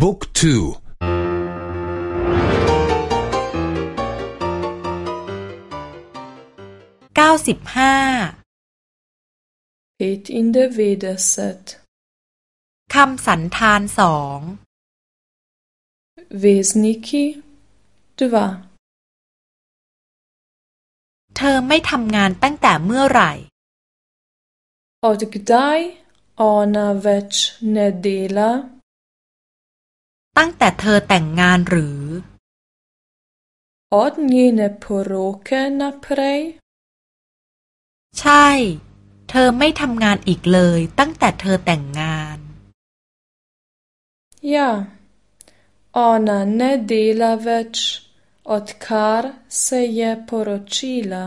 book two เก้าสิบห้า petindevetdeset คำสันธานสอง vezniki dva เธอไม่ทำงานตั้งแต่เมื่อไหร่ Od kdaj ona več ne dela? ตั้งแต่เธอแต่งงานหรือ Od njene poroke naprej? ใช่ เธอไม่ทำงานอีกเลยตั้งแต่เธอแต่งงาน Ja, ona ne dela več, odkar se je poročila.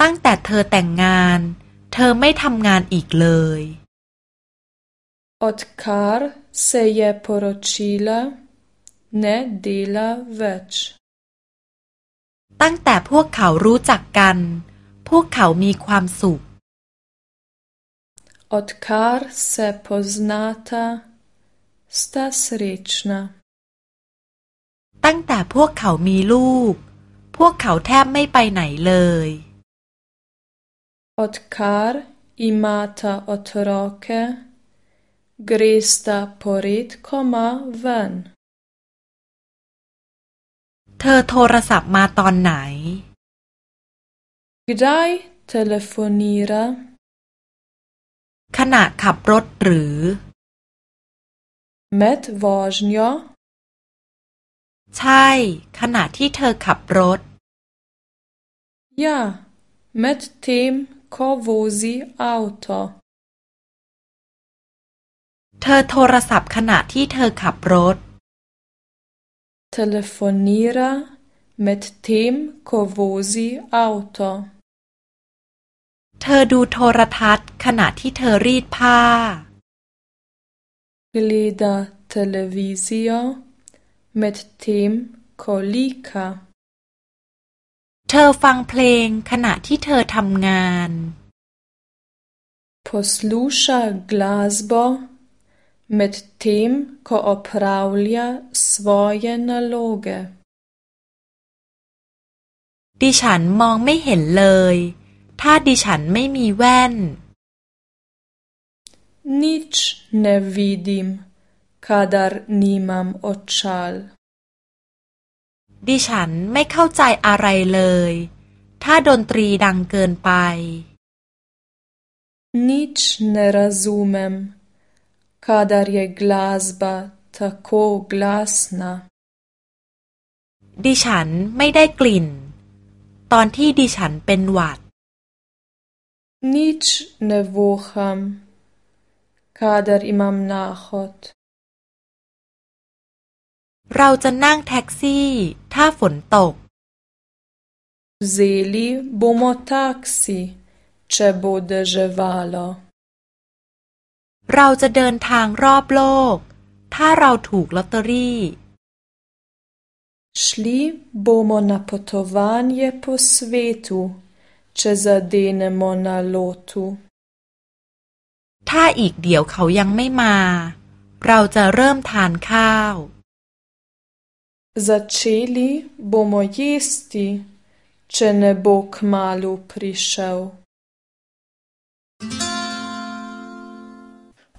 ตั้งแต่เธอแต่งงาน เธอไม่ทำงานอีกเลย Odkar se je poročila, ne dela več. ตั้งแต่พวกเขารู้จักกัน พวกเขามีความสุข Odkar se poznata, sta srečna. ตั้งแต่พวกเขามีลูก พวกเขาแทบไม่ไปไหนเลย Odkar imata otroke, gresta poredkoma ven. เธอโทรศัพท์มาตอนไหน Kdaj telefonira? ขณะขับรถหรือ Med vožnjo? ใช่ ขณะที่เธอขับรถ Ja, med tem, ko vozi avto. เธอโทรศัพท์ขณะที่เธอขับรถ Telefonira med tem, ko vozi avto. เธอดูโทรทัศน์ขณะที่เธอรีดผ้า Gleda televizijo med tem, ko lika. เธอฟังเพลงขณะที่เธอทำงาน Posluša glasbo med tem, ko opravlja svoje naloge. ดิฉันมองไม่เห็นเลย ถ้าดิฉันไม่มีแว่น Nič ne vidim, kadar nimam očal. ดิฉันไม่เข้าใจอะไรเลย ถ้าดนตรีดังเกินไป Nič ne razumem, kadar je glasba tako glasna. ดิฉันไม่ได้กลิ่น ตอนที่ดิฉันเป็นหวัด Nič ne voham, kadar imam nahod. เราจะนั่งแท็กซี่ถ้าฝนตก Vzeli bomo taksi, če bo deževalo. เราจะเดินทางรอบโลก ถ้าเราถูกลอตเตอรี่ Šli bomo na potovanje po svetu, če zadenemo na lotu. ถ้าอีกเดี๋ยวเขายังไม่มา เราจะเริ่มทานข้าว Začeli bomo jesti, če ne bo kmalu prišel.